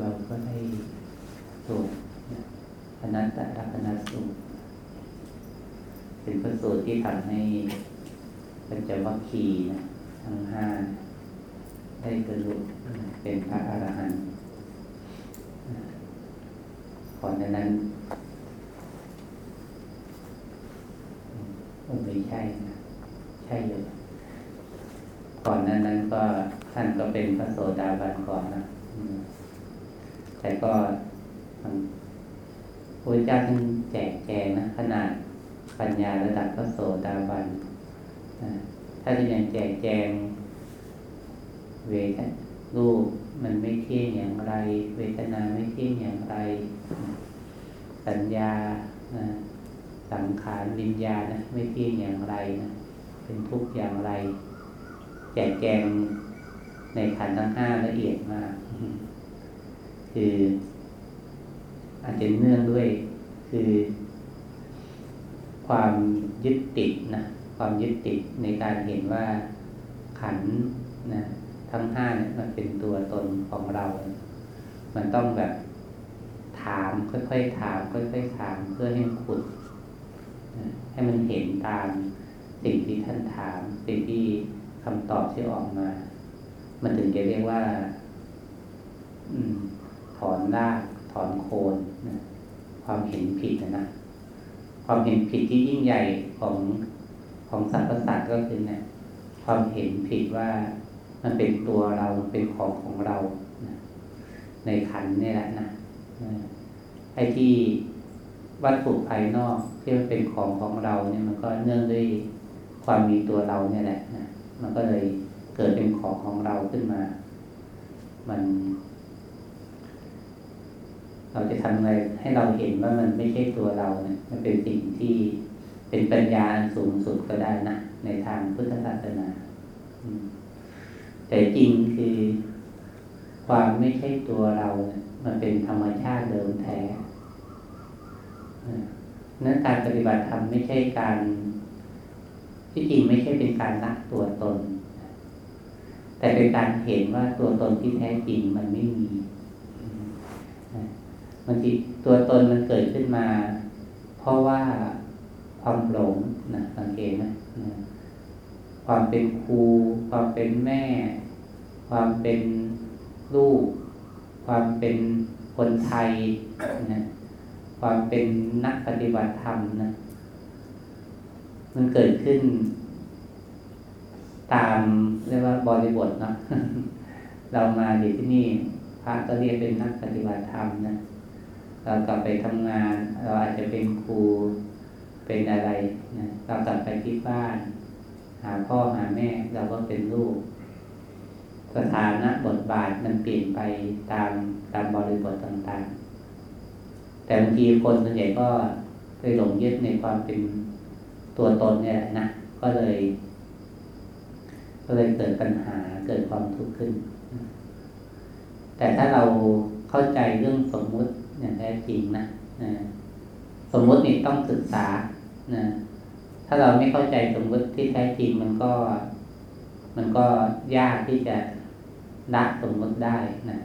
เราก็ได้สวดอนัตตลักษณสูตรเป็นพระสูตรที่ทำให้ปัญจวัคคีย์นะทั้งห้าได้บรรลุเป็นพระอรหันต์ก่อนนั้นไม่ใช่นะใช่เลยก่อนนั้นนั้นก็ท่านก็เป็นพระโสดาบันก่อนนะ แต่ก็พระเจ้าท่านแจกแจงนะขนาดปัญญาระดับพระโสดาบันถ้าจะยังแจกแจง เวทรูปมันไม่เที่ยงอย่างไร เวทนาไม่เที่ยงอย่างไร สัญญาสังขารวิญญาณนะไม่เที่ยงอย่างไรนะเป็นทุกข์อย่างไร แจกแจงในขันธ์ทั้งห้าละเอียดมาก คืออาจจะเนื่องด้วยคือ ความยึดติดนะความยึดติดในการเห็นว่าขันนะทั้งห้าเนี่ยมันเป็นตัวตนของเรา มันต้องแบบถามค่อยๆถามค่อยๆถามเพื่อให้ขุดให้มันเห็นตามสิ่งที่ท่านถาม สิ่งที่คำตอบที่ออกมา มันถึงจะเรียกว่า อืม ถอนรากถอนโคนนะความเห็นผิดนะนะความเห็นผิดที่ยิ่งใหญ่ของของสรรพสัตว์ก็คือเนะี่ยความเห็นผิดว่ามันเป็นตัวเราเป็นของของเรานะในขันนี่แหละนะไอ้ที่วัตถุภายนอกที่มันเป็นของของเราเนี่ยมันก็เนื่องด้วยความมีตัวเราเนี่ยแหละนะมันก็เลยเกิดเป็นของของเราขึ้นมา มัน เราจะทำอะไรให้เราเห็นว่ามันไม่ใช่ตัวเราเนี่ยมันเป็นสิ่งที่เป็นปัญญาสูงสุดก็ได้นะในทางพุทธศาสนาแต่จริงคือความไม่ใช่ตัวเรานี่ยมันเป็นธรรมชาติเดิมแท้นั้นการปฏิบัติธรรมไม่ใช่การ ที่จริงไม่ใช่เป็นการละตัวตน แต่เป็นการเห็นว่าตัวตนที่แท้จริงมันไม่มี บางทีตัวตนมันเกิดขึ้นมา เพราะว่าความหลงนะสังเกตนะความเป็นครู ความเป็นแม่ ความเป็นลูก ความเป็นคนไทยนะความเป็นนักปฏิบัติธรรมนะมันเกิดขึ้น ตามเรียกว่าบริบทเนาะเรามาอยู่ที่นี่พระก็เรียกเป็นนักปฏิบัติธรรมนะ เรากลับไปทำงาน เราอาจจะเป็นครูเป็นอะไรนะเรากลับไปที่บ้าน หาพ่อหาแม่เราก็เป็นลูก สถานะบทบาทมันเปลี่ยนไปตามตามบริบทต่างๆ แต่บางทีคนส่วนใหญ่ก็ไปหลงยึดในความเป็นตัวตนเนี่ยนะก็เลย ก็เลยเกิดปัญหาเกิดความทุกข์ขึ้น แต่ถ้าเราเข้าใจเรื่องสมมุติ อย่างแท้จริงนะสมมุตินี่ต้องศึกษานะถ้าเราไม่เข้าใจสมมติที่แท้จริงมันก็ มันก็ยากที่จะละสมมติได้นะ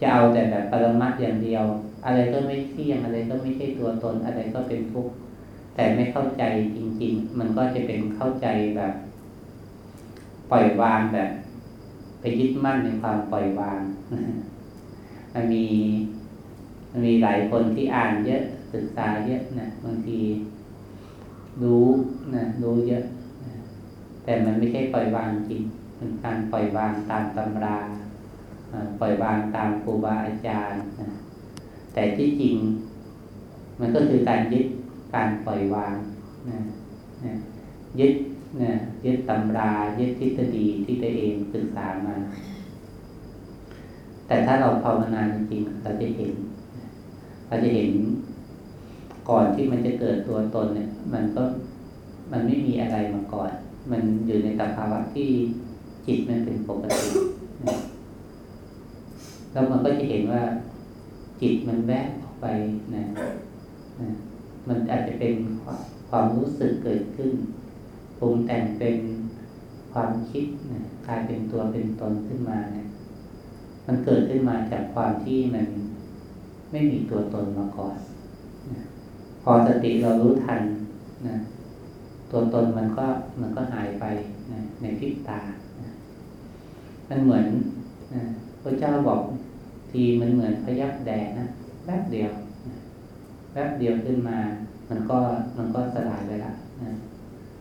จะเอาแต่แบบปรมัตอย่างเดียว อะไรก็ไม่เที่ยงอะไรก็ไม่ใช่ตัวตน อะไรก็เป็นทุกข์แต่ไม่เข้าใจจริง ๆ มันก็จะเป็นเข้าใจแบบ ปล่อยวางแบบ ไปยึดมั่นในความปล่อยวาง มันมี มีหลายคนที่อ่านเยอะศึกษาเยอะนะบางทีรู้นะรู้เยอะนะแต่มันไม่ใช่ปล่อยวางจริงเป็นการปล่อยวางตามตำราปล่อยวางตามครูบาอาจารย์นะแต่ที่จริง มันก็คือการยึดการปล่อยวางนะนะยึดนะยึดตำรายึดทฤษฎีที่ตัวเองศึกษามาแต่ถ้าเราภาวนาจริงเราจะเห็น เราจะเห็นก่อนที่มันจะเกิดตัวตนเนี่ย มันก็มันไม่มีอะไรมาก่อน มันอยู่ในสภาวะที่จิตมันเป็นปกติ แล้วมันก็จะเห็นว่า จิตมันแวบออกไปนะนะมันอาจจะเป็นความรู้สึกเกิดขึ้นปรุงแต่งเป็นความคิดนะกลายเป็นตัวเป็นตนขึ้นมาเนะมันเกิดขึ้นมาจากความที่มัน ไม่มีตัวตนมาก่อนนะพอสติเรารู้ทันนะตัวตนมันก็มันก็หายไปนะในพริบตานะมันเหมือนนะพระเจ้าบอกทีมันเหมือนพยับแดดนะแป๊บเดียวนะแป๊บเดียวขึ้นมา มันก็มันก็สลายไปละนะ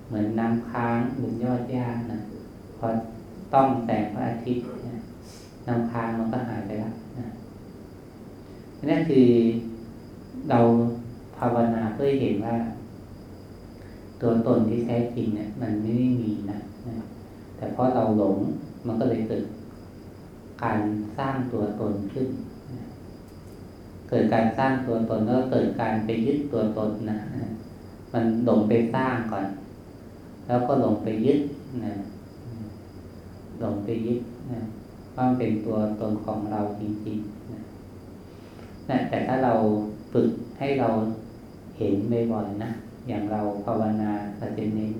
เหมือนน้ำค้างบนยอดหญ้านะพอต้องแสงพระอาทิตย์นะน้ำค้างมันก็หายไปแล้ว นั่นคือเราภาวนาเพื่อเห็นว่า ตัวตนที่แท้จริงเนี่ย มันไม่ได้มีนะนะแต่เพราะเราหลงมันก็เลยเกิดการสร้างตัวตนขึ้น เกิดการสร้างตัวตนแล้วเกิดการไปยึดตัวตนนะ มันหลงไปสร้างก่อน แล้วก็หลงไปยึดนะหลงไปยึดนะว่าเป็นตัวตนของเราจริงๆ นะแต่ถ้าเราฝึกให้เราเห็นบ่อยๆนะ อย่างเราภาวนาเราจะเน้น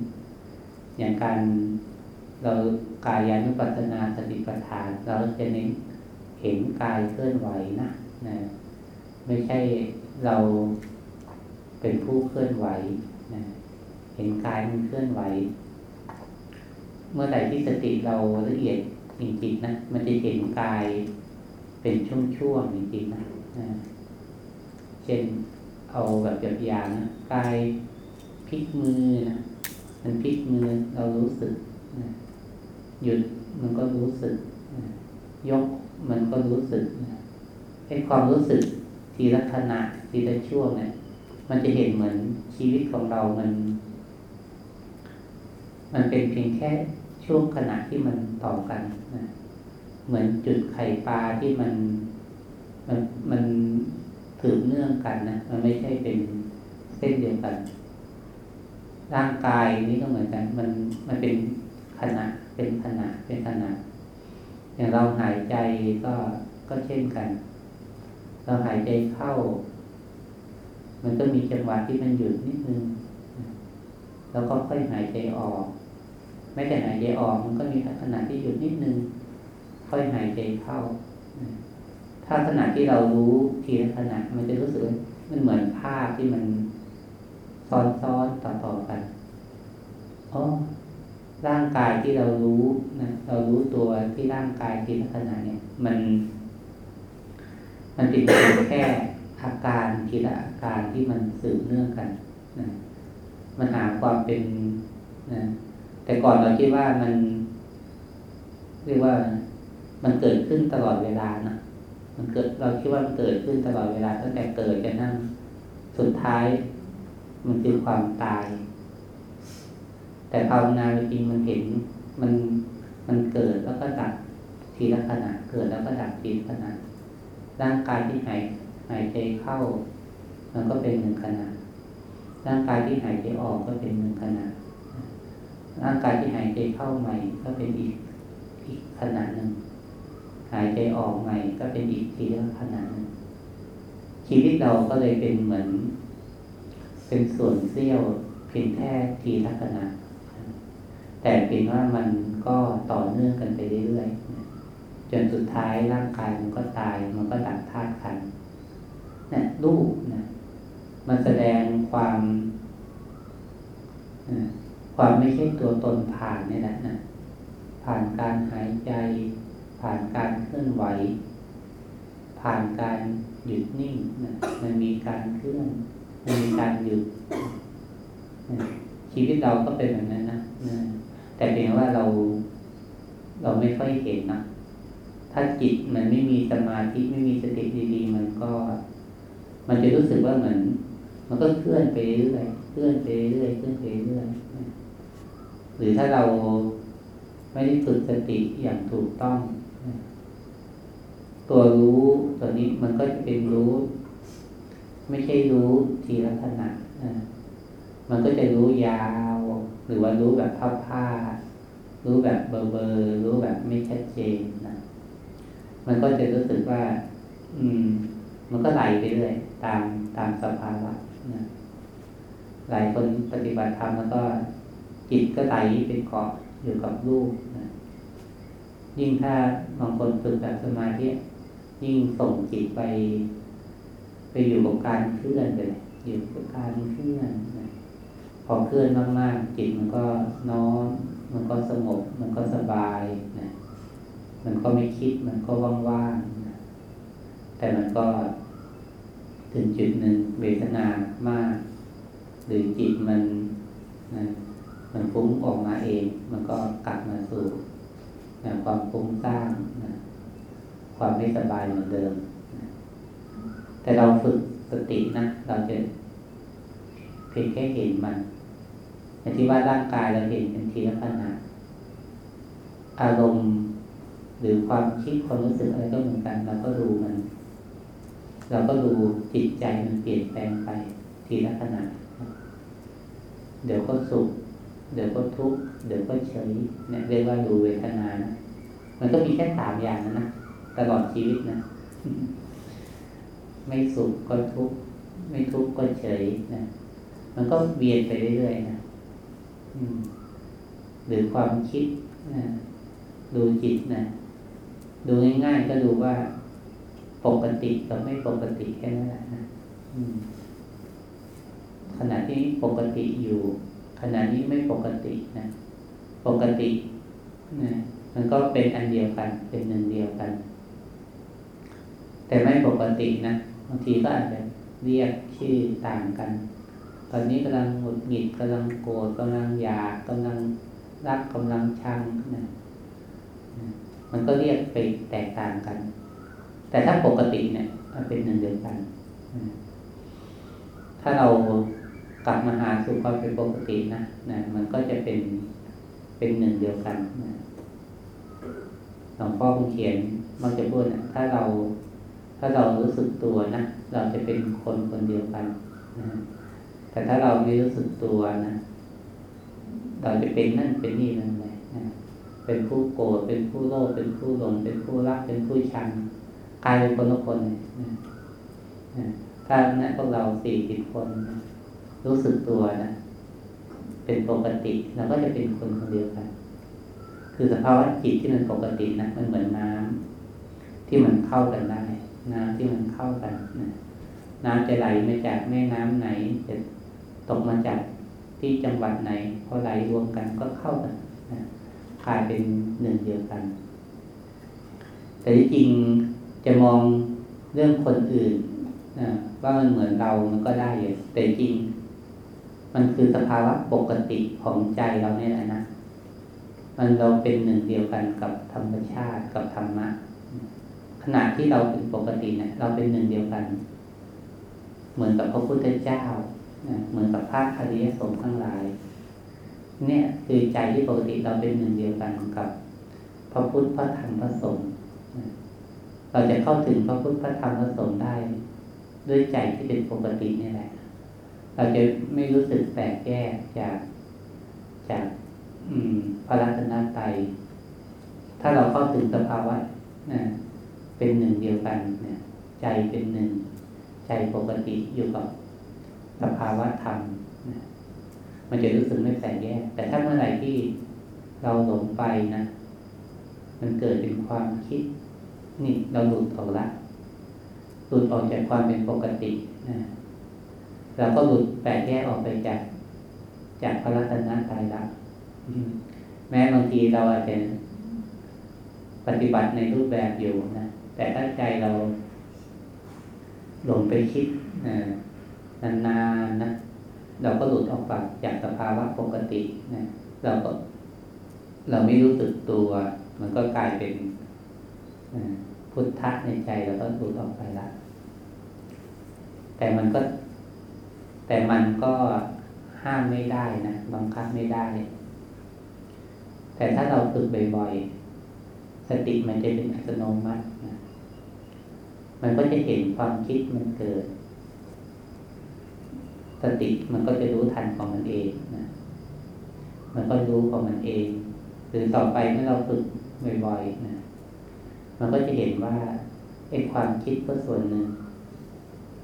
อย่างการเรากายานุปัสสนาสติปัฏฐาน เราจะเน้นเห็นกายเคลื่อนไหวนะนะไม่ใช่เราเป็นผู้เคลื่อนไหวนะเห็นกายมันเคลื่อนไหว เมื่อใดที่สติเราละเอียดจริงๆนะ มันจะเห็นกายเป็นช่วงๆจริงๆนะ นะเช่นเอาแบบอย่างๆนะกายพลิกมือนะมันพลิกมือเรารู้สึกนะหยุดมันก็รู้สึกนะยกมันก็รู้สึกนะไอ้ความรู้สึกทีละขณะทีละช่วงเนี่ยมันจะเห็นเหมือนชีวิตของเรามัน มันเป็นเพียงแค่ช่วงขณะที่มันต่อกันนะเหมือนจุดไข่ปลาที่มัน มันมันถืบเนื่องกันนะมันไม่ใช่เป็นเส้นเดียวกัน ร่างกายนี้ก็เหมือนกัน มันมันเป็นขณะเป็นขณะเป็นขณะอย่างเราหายใจก็ก็เช่นกัน เราหายใจเข้า มันก็มีจังหวะที่มันหยุดนิดนึงแล้วก็ค่อยหายใจออก ไม่แต่หายใจออกมันก็มีขณะที่หยุดนิดนึง ค่อยหายใจเข้า ถ้าขณะที่เรารู้ทีละขณะมันจะรู้สึกมันเหมือนภาพที่มันซ้อนๆต่อๆกันอ๋อร่างกายที่เรารู้นะเรารู้ตัวที่ร่างกายทีละขณะเนี่ย มัน มันเป็นเพียงแค่อาการทีละอาการที่มันสืบเนื่องกันนะมันหาความเป็นนะแต่ก่อนเราคิดว่ามัน เรียกว่ามันเกิดขึ้นตลอดเวลานะ มันเกิดเราคิดว่ามันเกิดขึ้นตลอดเวลาตั้งแต่เกิดจนนั่งสุดท้าย มันคือความตาย แต่ภาวนาจริงมันเห็นมันมันเกิดแล้วก็ดับทีละขณะเกิดแล้วก็ดับทีละขณะร่างกายที่หายหายใจเข้า มันก็เป็นหนึ่งขณะร่างกายที่หายใจออกก็เป็นหนึ่งขณะร่างกายที่หายใจเข้าใหม่ก็เป็นอีกอีกขณะหนึ่ง หายใจออกใหม่ก็เป็นอีกทีละขนึ่งชีวิตเราก็เลยเป็นเหมือน เป็นส่วนเสี้ยวเพียงแค่ทีละขณะแต่เป็นว่ามันก็ต่อเนื่องกันไปเรื่อยๆจนสุดท้ายร่างกายมันก็ตายมันก็ดับธาตุขันนี่รูปนะมันแสดงความความไม่ใช่ตัวตนผ่านนี่แหละนะผ่านการหายใจ ผ่านการเคลื่อนไหว ผ่านการหยุดนิ่งนะมันมีการเคลื่อนมันมีการหยุดชีวิตเราก็เป็นแบบนั้นนะแต่เพียงว่าเราเราไม่ค่อยเห็นนะถ้าจิตมันไม่มีสมาธิไม่มีสติดีๆ มันก็ มันจะรู้สึกว่าเหมือน มันก็เคลื่อนไปเรื่อยเคลื่อนไปเรื่อยเคลื่อนไปเรื่อยหรือถ้าเราไม่ได้ฝึกสติอย่างถูกต้อง ตัวรู้ตัวนี้มันก็จะเป็นรู้ ไม่ใช่รู้ทีละขณะมันก็จะรู้ยาว หรือว่ารู้แบบผ้าๆรู้แบบเบอร์เบอร์รู้แบบไม่ชัดเจนนะมันก็จะรู้สึกว่า อืม มันก็ไหลไปเรื่อยตามตามสภาวะนะหลายคนปฏิบัติธรรมแล้วก็จิตก็ไหลไปเกาะอยู่กับรูปนะยิ่งถ้าบางคนฝึกแบบสมาธิ ยิ่งส่งจิตไป ไปอยู่กับการเคลื่อนเลยอยู่กับการเคลื่อนพอเคลื่อนมากๆจิตมันก็น้อมมันก็สงบ มันก็สบายนะมันก็ไม่คิดมันก็ว่างๆนะแต่มันก็ถึงจุดหนึ่งเวทนามาก หรือจิตมันนะมันฟุ้งออกมาเอง มันก็กลับมาสู่นะความฟุ้งซ่านนะ ความไม่สบายเหมือนเดิม แต่เราฝึกสตินะ เราจะเพียงแค่เห็นมันอย่างที่ว่าร่างกายเราเห็นเป็นทีละขณะอารมณ์หรือความคิดความรู้สึกอะไรก็เหมือนกันเราก็ดูมัน เราก็ดูจิตใจมันเปลี่ยนแปลงไปทีละขณะเดี๋ยวก็สุข เดี๋ยวก็ทุกข์ เดี๋ยวก็เฉยเนี่ยเรียกว่าดูเวทนานะมันก็มีแค่สามอย่างนะนะ ตลอดชีวิตนะ ไม่สุขก็ทุกข์ไม่ทุกข์ก็เฉยนะมันก็เวียนไปเรื่อยๆนะหรือความคิดนะดูจิตนะดูง่ายๆก็ดูว่าปกติกับไม่ปกติแค่นั้นแหละนะขณะที่ปกติอยู่ ขณะนี้ไม่ปกตินะปกตินะมันก็เป็นอันเดียวกัน เป็นหนึ่งเดียวกัน แต่ไม่ปกตินะบางทีก็อาจจะเรียกชื่อต่างกัน ตอนนี้กำลังหงุดหงิดกำลังโกรธกำลังอยากกำลังรักกำลังชังนะมันก็เรียกไปแตกต่างกัน แต่ถ้าปกติเนี่ยมันเป็นหนึ่งเดียวกัน ถ้าเรากลับมาหาสู่ความเป็นปกตินะนะมันก็จะเป็นเป็นหนึ่งเดียวกันนะหลวงพ่อคงเขียนมันจะพูดนะถ้าเรา ถ้าเรารู้สึกตัวนะ เราจะเป็นคนคนเดียวกันนะแต่ถ้าเราไม่รู้สึกตัวนะ เราจะเป็นนั่นเป็นนี่นั่นเลยนะเป็นผู้โกรธเป็นผู้โลภเป็นผู้หลงเป็นผู้รักเป็นผู้ชังกลายเป็นคนละคนเลยนะนะถ้านะพวกเราสี่สิบคนนะรู้สึกตัวนะเป็นปกติเราก็จะเป็นคนคนเดียวกัน คือสภาวะจิตที่มันปกตินะมันเหมือนน้ำที่มันเข้ากันได้ น้ำที่มันเข้ากันนะน้ำจะไหลมาจากแม่น้ำไหน จะตกมาจากที่จังหวัดไหนพอไหลรวมกันก็เข้ากันนะกลายเป็นหนึ่งเดียวกัน แต่ที่จริงจะมองเรื่องคนอื่นนะว่ามันเหมือนเรามันก็ได้อยู่แต่จริง มันคือสภาวะปกติของใจเราเนี่ยนะ มันเราเป็นหนึ่งเดียวกันกับธรรมชาติกับธรรมะ ขณะที่เราเป็นปกติเนะี่ยเราเป็นหนึ่งเดียวกัน เหมือนกับพระพุทธเจ้าเหมือนกับพระอริยสงฆ์ทั้งหลาย เนี่ยคือใจที่ปกติเราเป็นหนึ่งเดียวกันกับ พระพุทธพระธรรมพระสงฆ์เราจะเข้าถึงพระพุทธพระธรรมพระสงฆ์ได้ ด้วยใจที่เป็นปกตินี่แหละ เราจะไม่รู้สึกแตกแยกจากจากอืมพระรัตนตรัยถ้าเราเข้าถึงสภาวะนะ เป็นหนึ่งเดียวกันเนี่ยใจเป็นหนึ่ง ใจปกติอยู่กับสภาวะธรรมนะมันจะรู้สึกไม่แตกแยก แต่ถ้าเมื่อไหร่ที่เราหลงไปนะ มันเกิดเป็นความคิด นี่เราหลุดออกละหลุดออกจากความเป็นปกตินะเราก็หลุดแตกแยกออกไปจาก จากพระรัตนตรัยละแม้บางทีเราอาจจะปฏิบัติในรูปแบบอยู่นะ แต่ถ้าใจเราหลงไปคิดนะนานๆนะเราก็หลุดออกไปจากสภาวะปกตินะเราก็ เราไม่รู้สึกตัว มันก็กลายเป็นพุทธะในใจเราก็หลุดออกไปละแต่มันก็ แต่มันก็ห้ามไม่ได้นะบังคับไม่ได้ แต่ถ้าเราฝึกบ่อยๆสติมันจะเป็นอัตโนมัตินะ มันก็จะเห็นความคิดมันเกิด สติมันก็จะรู้ทันของมันเองนะ มันก็รู้ของมันเอง หรือต่อไปเมื่อเราฝึกบ่อยๆนะ มันก็จะเห็นว่าไอ้ความคิดก็ส่วนหนึ่ง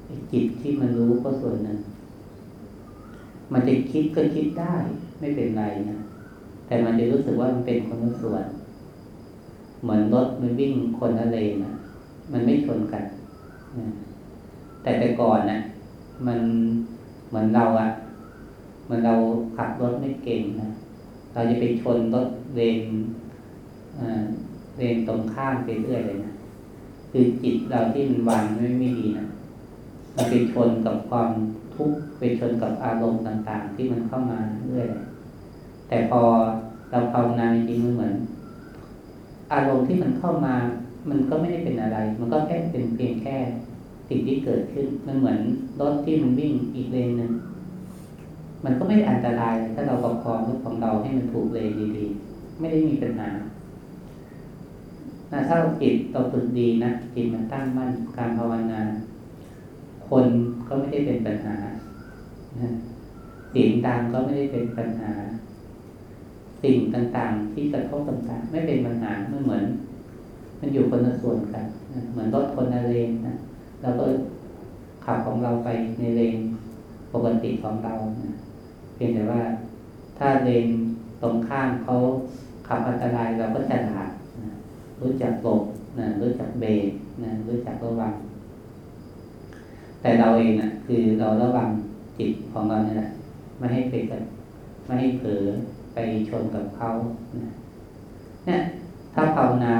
ไอ้จิตที่มันรู้ก็ส่วนหนึ่ง มันจะคิดก็คิดได้ไม่เป็นไรนะ แต่มันจะรู้สึกว่ามันเป็นคนละส่วน เหมือนรถมันวิ่งคนละเลนนะ มันไม่ชนกันแต่แต่ก่อนนะมันเหมือนเราอะเหมือนเราขับรถไม่เก่งนะเราจะไปชนรถเลนเลนตรงข้ามไปเรื่อยเลยนะคือจิตเราที่มันวางไม่ไม่ดีนะมันไปชนกับความทุกข์ไปชนกับอารมณ์ต่างๆ ที่มันเข้ามาเรื่อยแต่พอเราภาวนาจริงๆมันเหมือน อารมณ์ที่มันเข้ามา มันก็ไม่ได้เป็นอะไร มันก็แค่เป็นเพียงแค่สิ่งที่เกิดขึ้น มันเหมือนรถที่มันวิ่งอีกเลนหนึ่ง มันก็ไม่ได้อันตราย ถ้าเราประคองรถของเราให้มันถูกเลนดีๆ ไม่ได้มีปัญหาถ้าเราจิตเราฝึกดีนะจิตมันตั้งมั่นการภาวนา คนก็ไม่ได้เป็นปัญหาเสียงดังก็ไม่ได้เป็นปัญหา สิ่งต่างๆ ที่กระทบต่างๆ ไม่เป็นปัญหาไม่เหมือน มันอยู่คนละส่วนกันเหมือนรถคนละเลนนะเราก็ขับของเราไปในเลนปกติของเรานะเพียงแต่ว่าถ้าเลนตรงข้ามเขาขับอันตรายเราก็ฉลาดนะรู้จักหลบนะรู้จักเบรกนะรู้จักระวัง แต่เราเองนะคือเราระวังจิตของเราเนี่ยแหละไม่ให้ไปกับไม่ให้เผลอไปชนกับเขาเนี่ยถ้าภาวนา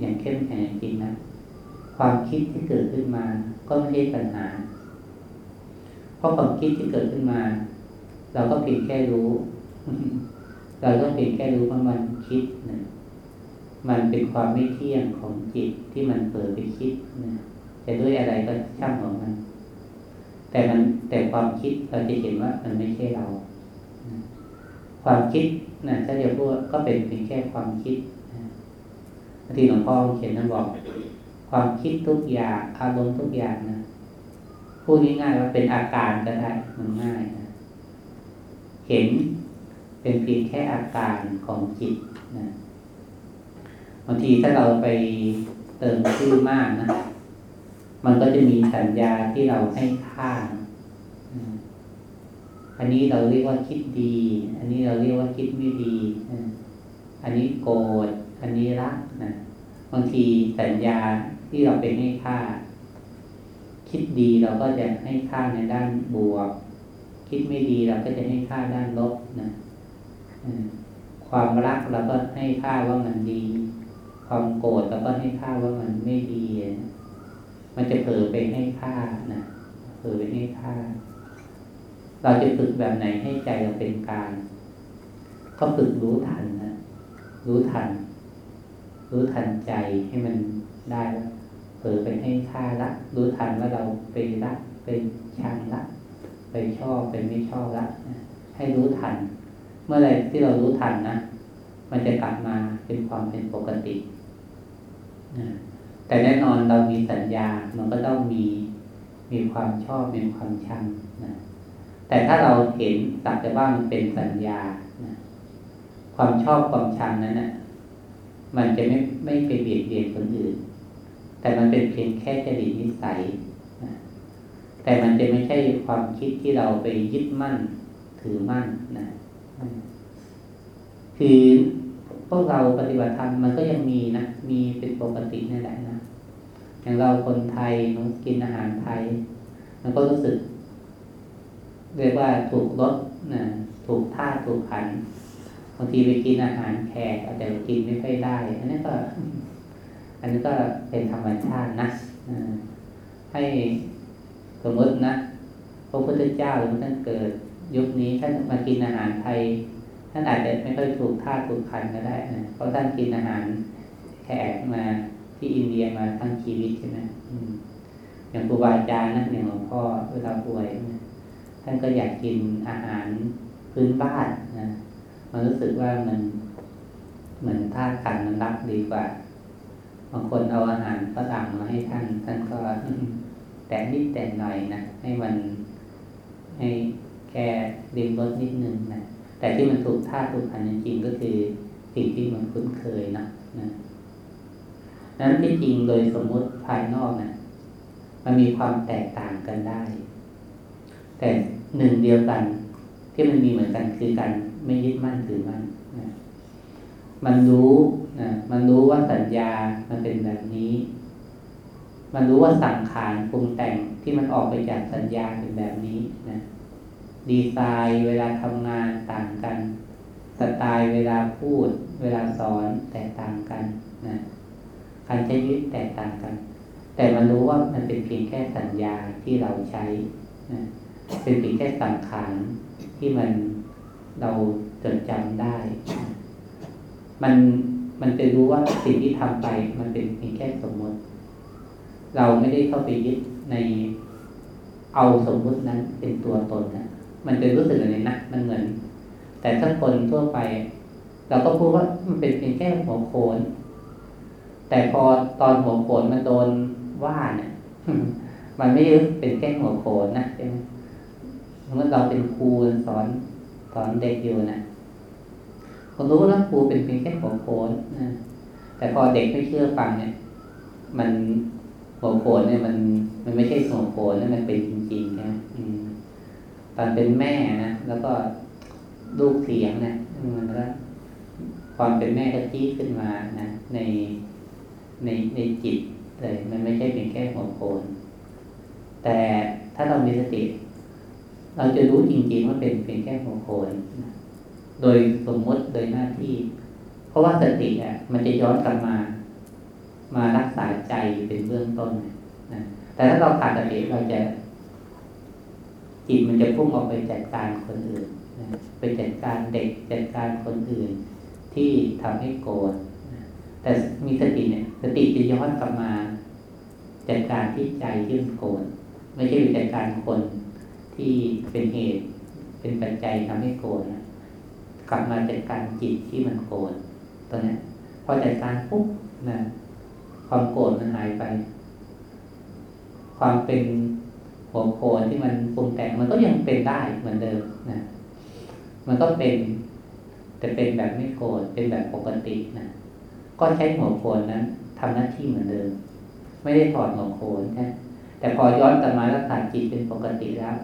อย่างเข้มแข็งจริงนะ ความคิดที่เกิดขึ้นมา ก็ไม่ใช่ปัญหา เพราะความคิดที่เกิดขึ้นมา เราก็เพียงแค่รู้ เราก็เพียงแค่รู้ว่ามันคิดนะมันเป็นความไม่เที่ยงของจิตที่มันเปิดไปคิดนะจะด้วยอะไรก็ช่างของมัน แต่มันแต่ความคิดเราจะเห็นว่ามันไม่ใช่เรา ความคิดนะถ้าจะพูดก็เป็นเพียงแค่ความคิด ที่หลวงพ่อเขียนท่านบอก ความคิดทุกอย่างอารมณ์ทุกอย่างนะพูดง่ายๆว่าเป็นอาการก็ได้มันง่ายนะเห็นเป็นเพียงแค่อาการของจิตนะบางทีถ้าเราไปเติมชื่อมากนะมันก็จะมีสัญญาที่เราให้ค่า อันนี้เราเรียกว่าคิดดี อันนี้เราเรียกว่าคิดไม่ดี อันนี้โกรธ อันนี้รักนะบางทีสัญญาที่เราเป็นให้ค่า คิดดีเราก็จะให้ค่าในด้านบวก คิดไม่ดีเราก็จะให้ค่าด้านลบนะความรักเราก็ให้ค่าว่ามันดี ความโกรธแล้วก็ให้ค่าว่ามันไม่ดี มันจะเผลอไปให้ค่านะเผลอไปให้ค่า เราจะฝึกแบบไหนให้ใจเราเป็นกลางก็ฝึกรู้ทันนะรู้ทัน รู้ทันใจให้มันได้ว่าเผลอไปให้ค่าละรู้ทันว่าเราไปรักไปชังละไปชอบไปไม่ชอบละให้รู้ทัน เมื่อไรที่เรารู้ทันนะมันจะกลับมาเป็นความเป็นปกติแต่แน่นอนเรามีสัญญา มันก็ต้องมีมีความชอบมีความชังนะแต่ถ้าเราเห็นสักแต่ว่ามันเป็นสัญญานะความชอบความชังนั้นนะ มันจะไม่ไม่ไปเบียดเบียนคนอื่น แต่มันเป็นเพียงแค่จริตนิสัยนะแต่มันจะไม่ใช่ความคิดที่เราไปยึดมั่นถือมั่นนะคือพวกเราปฏิบัติธรรมมันก็ยังมีนะมีเป็นปกตินั่นแหละนะอย่างเราคนไทยมันกินอาหารไทย มันก็รู้สึกเรียกว่าถูกลดนะถูกท่าถูกขัน บางทีไปกินอาหารแขกอาจจะกินไม่ค่อยได้ อันนี้ก็ อันนี้ก็เป็นธรรมชาตินะให้สมมตินะพระพุทธเจ้าหรือท่านเกิดยุคนี้ท่านมากินอาหารไทยท่านอาจจะไม่ค่อยถูกท่าถูกคันก็ได้นะเพราะท่านกินอาหารแขกมาที่อินเดียมาทั้งชีวิตใช่ไหมอย่างครูบาอาจารย์นะอย่างหลวงพ่อเวลาป่วยท่านก็อยากกินอาหารพื้นบ้านนะ มันรู้สึกว่ามันเหมือนท่าขันมันรักดีกว่า บางคนเอาอาหารฝรั่งมาให้ท่าน ท่านก็แต่นิดแต่หน่อยนะให้มันให้แค่ริมรสนิดนึงนะแต่ที่มันถูกท่าถูกขันจริงก็คือสิ่งที่มันคุ้นเคยนะนะนั้นที่จริงโดยสมมุติภายนอกนะมันมีความแตกต่างกันได้ แต่หนึ่งเดียวกันที่มันมีเหมือนกันคือการ ไม่ยึดมั่นถือมั่นนะมันรู้นะมันรู้ว่าสัญญามันเป็นแบบนี้ มันรู้ว่าสังขารปรุงแต่งที่มันออกไปจากสัญญาเป็นแบบนี้นะดีไซน์เวลาทำงานต่างกัน สไตล์เวลาพูด เวลาสอนแตกต่างกันนะการใช้ชีวิตแตกต่างกัน แต่มันรู้ว่ามันเป็นเพียงแค่สัญญาที่เราใช้นะเป็นเพียงแค่สังขารที่มัน เราจดจำได้ มันมันจะรู้ว่าสิ่งที่ทำไป มันเป็นเพียงแค่สมมติ เราไม่ได้เข้าไปยึดในเอาสมมตินั้นเป็นตัวตนนะมันจะรู้สึกอะไรนะมันเหมือน แต่ถ้าคนทั่วไป เราก็พูดว่ามันเป็นเพียงแค่หัวโขน แต่พอตอนหัวโขนมันโดนว่าเนี่ยมันไม่ได้เป็นแค่หัวโขนนะใช่ไหมเมื่อเราเป็นครูสอน อนเด็กอยู่นะคนรู้นะครูเป็นเพียงแค่หัวโขนนะแต่พอเด็กไม่เชื่อฟังเนี่ย มันหัวโขนเนี่ยมันมันไม่ใช่หัวโขนนะมันเป็นจริงๆนะตอนเป็นแม่นะแล้วก็ลูกเสียงนะมันก็ความเป็นแม่ก็จี้ขึ้นมานะในในในจิตเลยมันไม่ใช่เป็นแค่หัวโขนแต่ถ้าเรามีสติ เราจะรู้จริงๆว่าเป็นเป็นแค่หัวโขนโดยสมมติโดยหน้าที่ เพราะว่าสติอะมันจะย้อนกลับมา มารักษาใจเป็นเบื้องต้นนะแต่ถ้าเราขาดสติเราจะจิตมันจะพุ่งออกไปจัดการคนอื่นนะไปจัดการเด็กจัดการคนอื่น ที่ทำให้โกรธแต่มีสติเนี่ย สติจะย้อนกลับมา จัดการที่ใจที่มันโกรธไม่ใช่ไปจัดการคน ที่เป็นเหตุ เป็นปัจจัยทำให้โกรธนะกลับมาจัดการจิตที่มันโกรธตอนนี้พอจัดการปุ๊บนะความโกรธมันหายไป ความเป็นหัวโขนที่มันปรุงแต่งมันก็ยังเป็นได้เหมือนเดิมนะมันก็เป็น แต่เป็นแบบไม่โกรธเป็นแบบปกตินะก็ใช้หัวโขนนั้นทำหน้าที่เหมือนเดิม ไม่ได้ถอดหัวโขนนะแต่พอย้อนกลับมารักษาจิตเป็นปกติแล้ว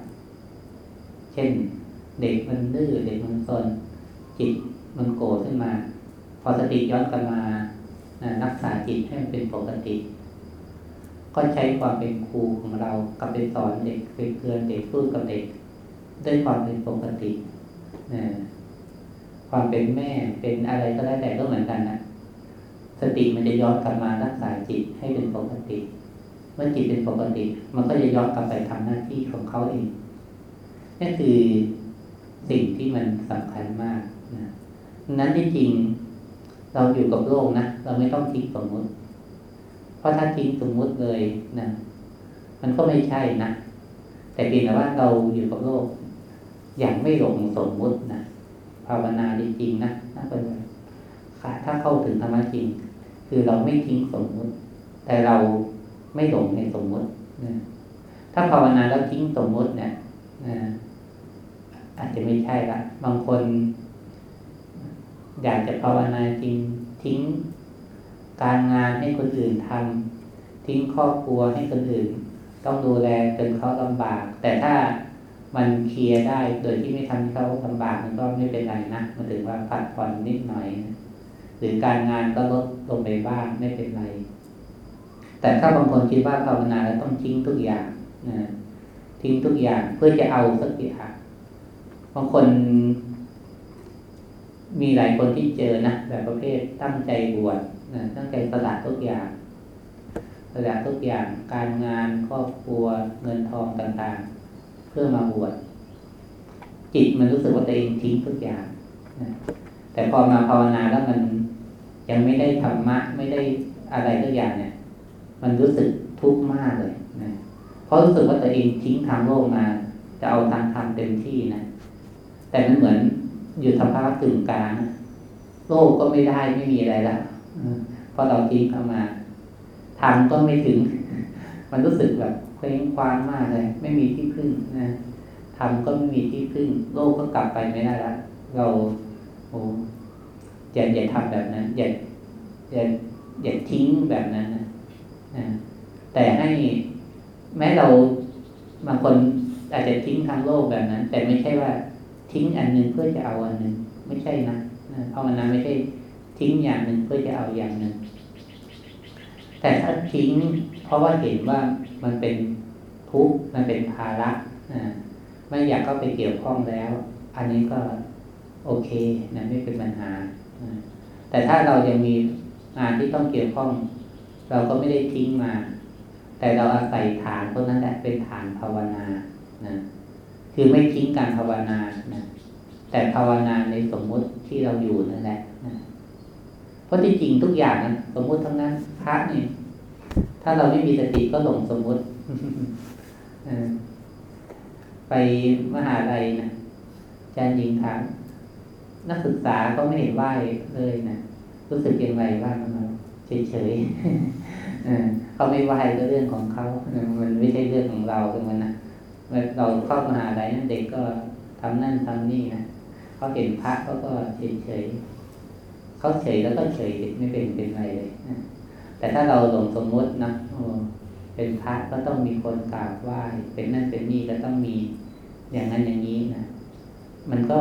เช่น เด็กมันดื้อเด็กมันซนจิตมันโกรธขึ้นมา พอสติย้อนกลับมารักษาจิตให้มันเป็นปกติ ก็ใช้ความเป็นครูของเรากับไปสอนเด็กไปเตือนเด็กพูดกับเด็ก ด้วยความเป็นปกตินะความเป็นแม่เป็นอะไรก็แล้วแต่ก็เหมือนกันนะสติมันจะย้อนกลับมารักษาจิตให้เป็นปกติ เมื่อจิตเป็นปกติ มันก็จะย้อนกลับไปทำหน้าที่ของเขาเอง นี่คือสิ่งที่มันสำคัญมากนะนั้นที่จริงเราอยู่กับโลกนะเราไม่ต้องทิ้งสมมติ เพราะถ้าทิ้งสมมุติเลยนะมันก็ไม่ใช่นะแต่เพียงแต่ว่าเราอยู่กับโลก อย่างไม่หลงสมมุตินะภาวนาจริงๆนะนะเป็นถ้าเข้าถึงธรรมะจริง คือเราไม่ทิ้งสมมุติ แต่เราไม่หลงในสมมุตินะถ้าภาวนาแล้วทิ้งสมมุติเนี่ยนะ อาจจะไม่ใช่ละบางคน อยากจะภาวนาจริงทิ้งการงานให้คนอื่นทำทิ้งครอบครัวให้คนอื่น ต้องดูแลจนเขาลำบาก แต่ถ้ามันเคลียร์ได้โดยที่ไม่ทำให้เขาลำบากมันก็ไม่เป็นไรนะมันถือว่าผัดผ่อนนิดหน่อยหรือการงานก็ลดลงไปบ้างไม่เป็นไร แต่ถ้าบางคนคิดว่าภาวนาแล้วต้องทิ้งทุกอย่างนะทิ้งทุกอย่างเพื่อจะเอาสักอย่าง บางคนมีหลายคนที่เจอนะแบบประเภทตั้งใจบวชนะตั้งใจสละทุกอย่างสละทุกอย่างการงานครอบครัวเงินทองต่างๆ เพื่อมาบวชจิตมันรู้สึกว่าตัวเองทิ้งทุกอย่างนะแต่พอมาภาวนาแล้วมันยังไม่ได้ธรรมะไม่ได้อะไรทุกอย่างเนี่ย มันรู้สึกทุกข์มากเลยนะเพราะรู้สึกว่าตัวเองทิ้งทางโลกมา จะเอาทางธรรมเต็มที่นะ แต่มันเหมือนอยู่สภาพกึ่งกลางโลกก็ไม่ได้ไม่มีอะไรล้วพอเราทิ้งเข้ามาทำก็ไม่ถึง มันรู้สึกแบบเคว้งคว้างมากเลย ไม่มีที่พึ่งนะทำก็ไม่มีที่พึ่ง โลกก็กลับไปไม่ได้ล้วเราโอ้อย่าอย่าทำแบบนั้นอย่าอย่าอย่าทิ้งแบบนั้นนะนะแต่ให้แม้เราบางคนอาจจะทิ้งทางโลกแบบนั้น แต่ไม่ใช่ว่า ทิ้งอันหนึ่งเพื่อจะเอาอันหนึ่งไม่ใช่นะภาวนาไม่ใช่ทิ้งอย่างหนึ่งเพื่อจะเอาอย่างหนึ่ง แต่ถ้าทิ้ง เพราะว่าเห็นว่ามันเป็นทุกข์มันเป็นภาระไม่อยากก็ไปเกี่ยวข้องแล้ว อันนี้ก็โอเคนะไม่เป็นปัญหา แต่ถ้าเรายังมีงานที่ต้องเกี่ยวข้อง เราก็ไม่ได้ทิ้งมา แต่เราอาศัยฐานพวกนั้นแหละเป็นฐานภาวนานะ คือไม่ทิ้งการภาวนานะแต่ภาวนาในสมมุติที่เราอยู่นั่นแหละนะเพราะที่จริงทุกอย่างนะสมมุติทั้งนั้นพระนี่ถ้าเราไม่มีสติก็หลงสมมุติไปมหาลัยนะอาจารย์ยิงถามนักศึกษาก็ไม่เห็นไหวเลยนะรู้สึกยังไงบ้างมันเฉยๆเขาไม่ไหวก็เรื่องของเขา มันไม่ใช่เรื่องของเราตรงนั้นนะ เราเข้ามหาลัยเด็กก็ทำนั่นทำนี่นะเขาเห็นพระเขาก็เฉยเฉยเขาเฉยแล้วก็เฉยไม่เป็นเป็นไรเลยนะแต่ถ้าเราหลงสมมตินะเป็นพระก็ต้องมีคนกราบไหว้เป็นนั่นเป็นนี่ก็ต้องมีอย่างนั้นอย่างนี้นะมันก็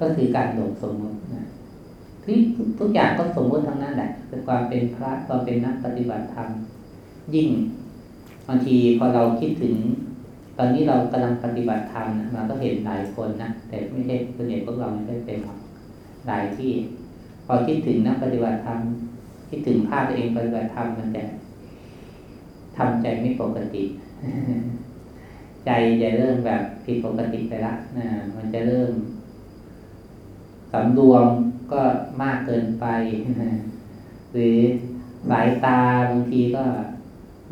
ก็คือการหลงสมมตินะทุกทุกอย่างก็สมมติทั้งนั้นแหละเป็นความเป็นพระความเป็นนักปฏิบัติธรรมยิ่งบางทีพอเราคิดถึง ตอนนี้เรากำลังปฏิบัติธรรมนะเราก็เห็นหลายคนนะแต่ไม่ใช่ส่วนใหญ่พวกเราไม่ได้เป็นหลายที่ พอคิดถึงนักปฏิบัติธรรมคิดถึงภาพตัวเองปฏิบัติธรรมมันจะทำใจไม่ปกติ ใจจะเริ่มแบบผิดปกติไปละนะมันจะเริ่มสำรวมก็มากเกินไป หรือสายตาบางทีก็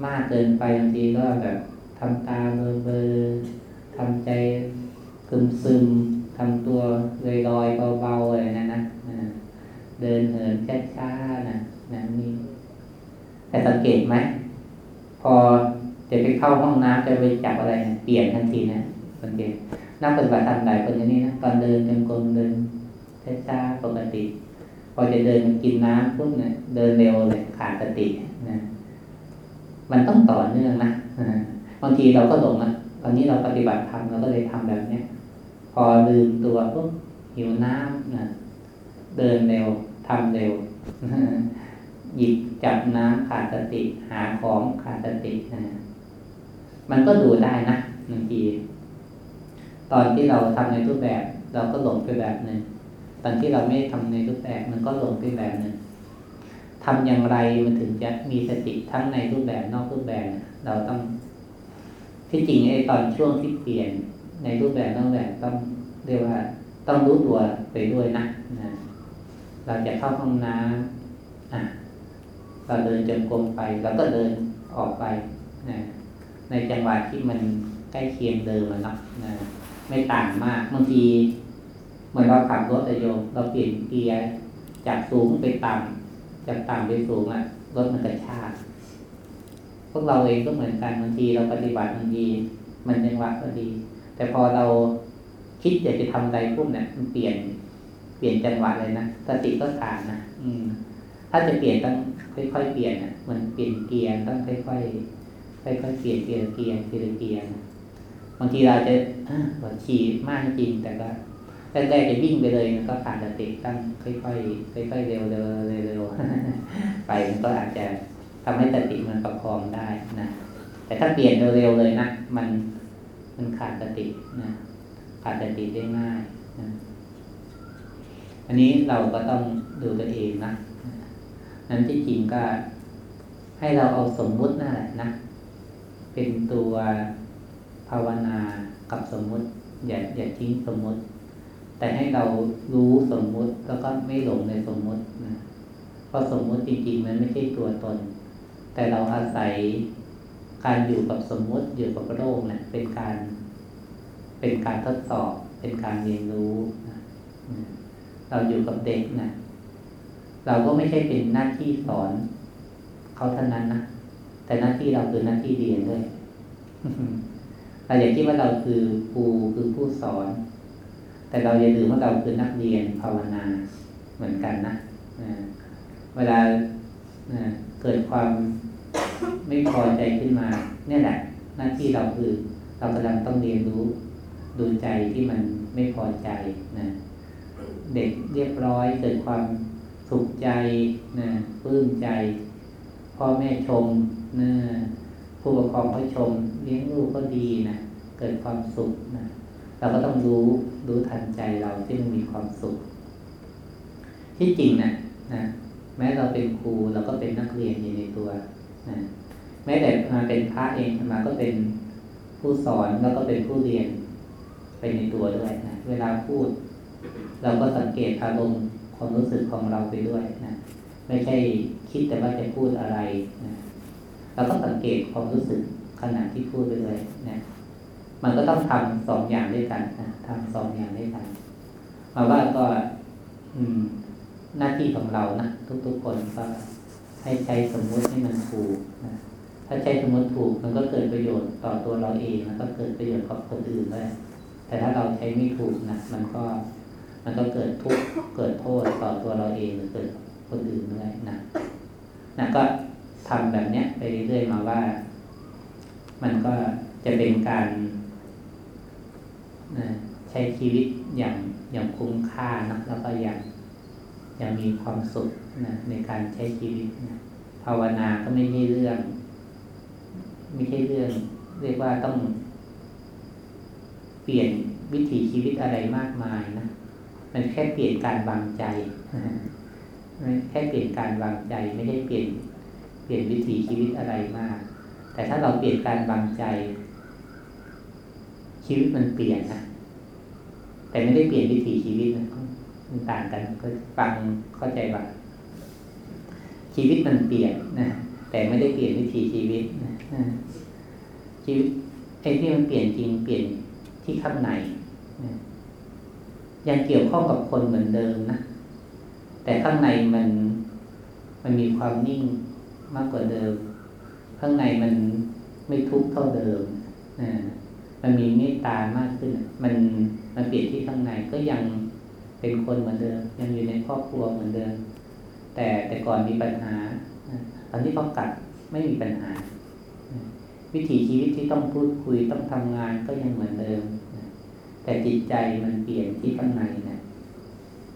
มากเกินไปบางทีก็แบบ ทำตาเบอเบอทำใจซึมซึมทำตัวลอยลอยเบาๆอะไรนะนะเดินเหินช้าๆนะนั่นนี่แต่สังเกตไหมพอจะไปเข้าห้องน้ำจะไปจับอะไรนะเปลี่ยนทันทีนะสังเกตนักปฏิบัติธรรมหลายคนอย่างนี้นะตอนเดินจงกรมเดินช้าๆปกติ พอจะเดินกินน้ำปุ๊บเนี่ยเดินเร็วเลยขาดสตินะมันต้องต่อเนื่องนะ บางทีเราก็หลงนะตอนนี้เราปฏิบัติธรรมเราก็เลยทำแบบเนี้ย พอลืมตัวปุ๊บหิวน้ำนะเดินเร็วทำเร็วหยิบจับน้ำขาดสติ หาของขาดสตินะมันก็ดูได้นะบางทีตอนที่เราทำในรูปแบบ เราก็หลงไปแบบหนึ่งตอนที่เราไม่ทำในรูปแบบมันก็หลงไปแบบหนึ่งทำอย่างไรมันถึงจะมีสติทั้งในรูปแบบนอกรูปแบบ เราต้อง ที่จริงไอ้ตอนช่วงที่เปลี่ยนในรูปแบบนอกแบบต้องเรียกว่าต้องรู้ตัวไปด้วยนะนะ เราจะเข้าห้องน้ำอะเราเดินจงกรมไปเราก็เดินออกไปนะในจังหวะที่มันใกล้เคียงเดิมนะนะไม่ต่างมากบางทีเหมือนเราขับรถแต่โยมเราเปลี่ยนเกียร์จากสูงไปต่ำจากต่ำไปสูงอะรถมันกระชาก พวกเราเองก็เหมือนกันบางทีเราปฏิบัติบางทีมันยังวัดก็ดี แต่พอเราคิดอยากจะทำอะไรปุ๊บเนี่ยมันเปลี่ยนเปลี่ยนจังหวะเลยนะสติก็ขาดนะอืม ถ้าจะเปลี่ยนต้องค่อยๆเปลี่ยนนะมันเปลี่ยนเกียร์ต้องค่อยๆค่อยๆเปลี่ยนเกียร์เกียร์เกียร์เกียร์บางทีเราจะอ่าขี่มากจริงแต่ก็แรกๆจะวิ่งไปเลยมันก็ขาดสติตั้งค่อยๆค่อยๆเร็วเร็วเร็วไปมันก็อาจจะ ทำให้สติมันประคองได้นะแต่ถ้าเปลี่ยนเร็วๆเลยนะมันมันขาดสตินะขาดสติได้ง่ายนะอันนี้เราก็ต้องดูตัวเองนะนั้นที่จริงก็ให้เราเอาสมมุตินั่นแหละนะเป็นตัวภาวนากับสมมุติ อย่าอย่าทิ้งสมมุติ แต่ให้เรารู้สมมุติแล้วก็ไม่หลงในสมมุตินะเพราะสมมุติจริงๆมันไม่ใช่ตัวตน แต่เราอาศัยการอยู่กับสมมุติอยู่กับโลกเนะเป็นการเป็นการทดสอบ เป็นการเรียนรู้นะเราอยู่กับเด็กนะเราก็ไม่ใช่เป็นหน้าที่สอนเขาเท่านั้นนะแต่หน้าที่เราคือหน้าที่เรียนด้วยเราอย่าคิดว่าเราคือครูคือผู้สอน แต่เราอย่าลืมว่าเราคือนักเรียนภาวนาเหมือนกันนะเวลา เกิดความไม่พอใจขึ้นมา เนี่ยแหละ หน้าที่เราคือ เรากำลังต้องเรียนรู้ดูใจที่มันไม่พอใจนะเด็กเรียบร้อยเกิดความสุขใจนะปลื้มใจ พ่อแม่ชมนะผู้ปกครองเขาชม เลี้ยงลูกก็ดีนะเกิดความสุขนะเราก็ต้องรู้รู้ทันใจเราที่มันมีความสุข ที่จริงนะนะ แม้เราเป็นครูเราก็เป็นนักเรียนอยู่ในตัวนะแม้แต่มาเป็นพระเองมาก็เป็นผู้สอนแล้วก็เป็นผู้เรียนไปในตัวด้วยนะเวลาพูด เราก็สังเกตอารมณ์ความรู้สึกของเราไปด้วยนะไม่ใช่คิดแต่ว่าจะพูดอะไรนะเราก็สังเกตความรู้สึกขณะที่พูดไปเลยนะมันก็ต้องทำสองอย่างด้วยกันนะทำสองอย่างด้วยกันมาว่าก็ อืม หน้าที่ของเรานะทุกๆคนก็ให้ใช้สมมุติให้มันถูกนะถ้าใช้สมมติถูกมันก็เกิดประโยชน์ต่อตัวเราเองแล้วก็เกิดประโยชน์กับคนอื่นด้วยแต่ถ้าเราใช้ไม่ถูกนะมันก็มันก็เกิดทุกข์เกิดโทษต่อตัวเราเองหรือเกิดคนอื่นด้วยนะนะก็ทำแบบเนี้ยไปเรื่อยๆมาว่า มันก็จะเป็นการนะใช้ชีวิตอย่างอย่างคุ้มค่านะแล้วก็อย่าง อย่างมีความสุขนะในการใช้ชีวิตนะภาวนาก็ไม่ใช่เรื่อง ไม่ใช่เรื่อง เรียกว่าต้อง เปลี่ยนวิถีชีวิตอะไรมากมายนะมันแค่เปลี่ยนการวางใจแค่เปลี่ยนการวางใจไม่ได้เปลี่ยนเปลี่ยนวิถีชีวิตอะไรมาก แต่ถ้าเราเปลี่ยนการวางใจ ชีวิตมันเปลี่ยนนะแต่ไม่ได้เปลี่ยนวิถีชีวิตนะ มันต่างกันก็ฟังเข้าใจว่าชีวิตมันเปลี่ยนนะแต่ไม่ได้เปลี่ยนวิถีชีวิตนะชีวิตไอ้ที่มันเปลี่ยนจริงเปลี่ยนที่ข้างในนะยังเกี่ยวข้องกับคนเหมือนเดิมนะแต่ข้างในมันมันมีความนิ่งมากกว่าเดิม ข้างในมันไม่ทุกข์เท่าเดิมนะมันมีเมตตามากขึ้น มันมันเปลี่ยนที่ข้างในก็ยัง เป็นคนเหมือนเดิม ยังอยู่ในครอบครัวเหมือนเดิม แต่แต่ก่อนมีปัญหาตอนที่เขากัดไม่มีปัญหา วิถีชีวิตที่ต้องพูดคุยต้องทำงานก็ยังเหมือนเดิม แต่จิตใจมันเปลี่ยนที่ข้างในนะ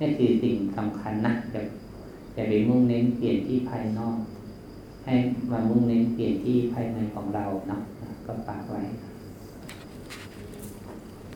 นี่คือสิ่งสำคัญนะอย่าอย่าไปมุ่งเน้นเปลี่ยนที่ภายนอก ให้มามุ่งเน้นเปลี่ยนที่ภายในของเราเนาะก็ฝากไว้